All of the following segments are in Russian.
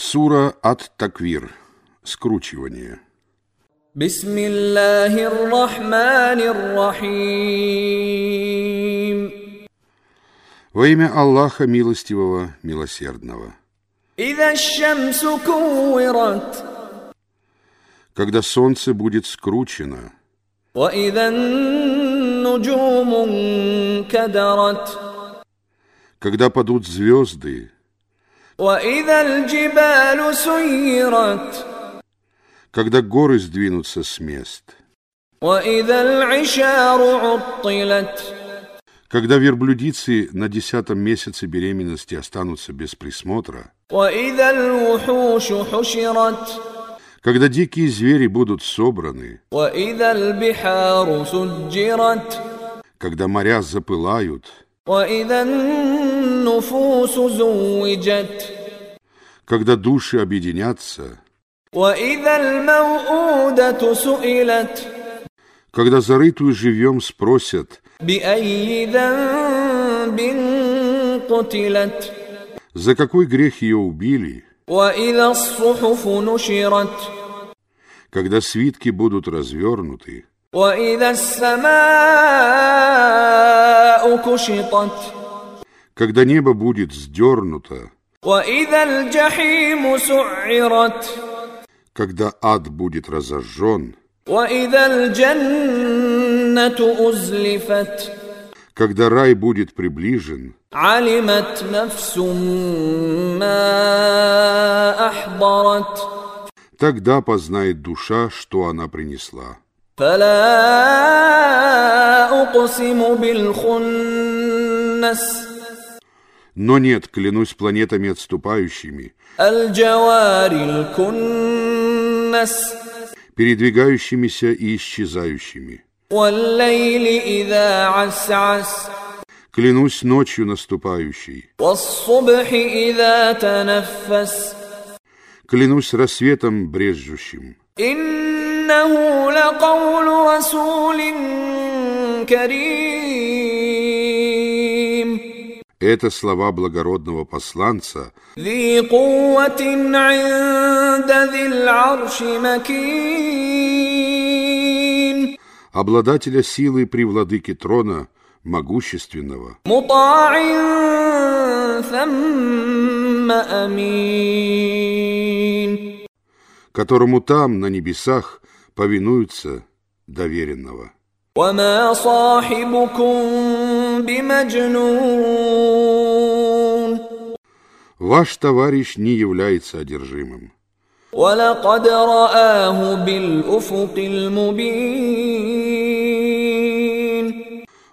Сура Ат-Таквир. Скручивание. بسم الله الرحمن الرحيم Во имя Аллаха Милостивого, Милосердного. إذا الشمس كورت Когда солнце будет скручено, وإذا النجوم انكدرت когда падут звезды, وإذا الجبال سيرت Когда горы сдвинутся с мест. Когда верблюдицы на десятом месяце беременности останутся без присмотра. Когда дикие звери будут собраны. Когда моря запылают. Когда души объединятся, когда зарытую живьем спросят, за какой грех ее убили, когда свитки будут развернуты, когда небо будет сдернуто, когда ад будет разожжен, когда рай будет приближен, тогда познает душа, что она принесла. فلا أقسم بالخنس Но нет, клянусь планетами отступающими, الجوار الكنس передвигающимися и исчезающими. والليل إذا عسعس Клянусь ночью наступающей, والصبح إذا تنفس клянусь рассветом брежущим. إنه لقول رسول كريم Это слова благородного посланца, ذي قوة عند ذي العرش مكين обладателя силы при владыке трона, могущественного, مطاع ثم أمين которому там, на небесах, повинуются доверенного. وما صاحبكم بمجنون Ваш товарищ не является одержимым. ولقد رآه بالأفق المبين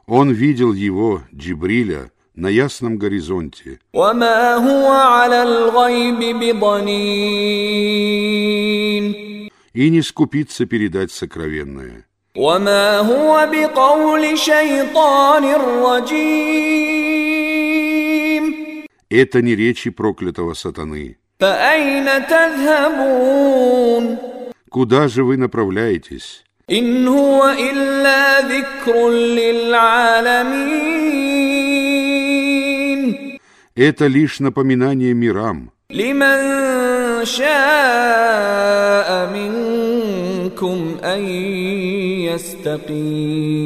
Он видел его, Джибриля, на ясном горизонте, وما هو على الغيب بضنين и не скупится передать сокровенное. وما هو بقول شيطان رجيم Это не речи проклятого сатаны. فأين تذهبون Куда же вы направляетесь? إن هو إلا ذكر للعالمين Это лишь напоминание мирам, لمن شاء منكم أن يستقيم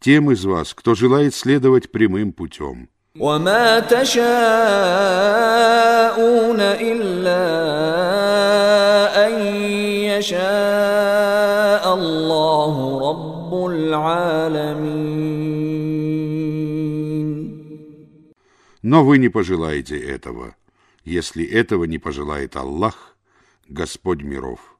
тем из вас, кто желает следовать прямым путем. وما تشاءون إلا أن يشاء الله رب العالمين Но вы не пожелаете этого, если этого не пожелает Аллах, Господь миров.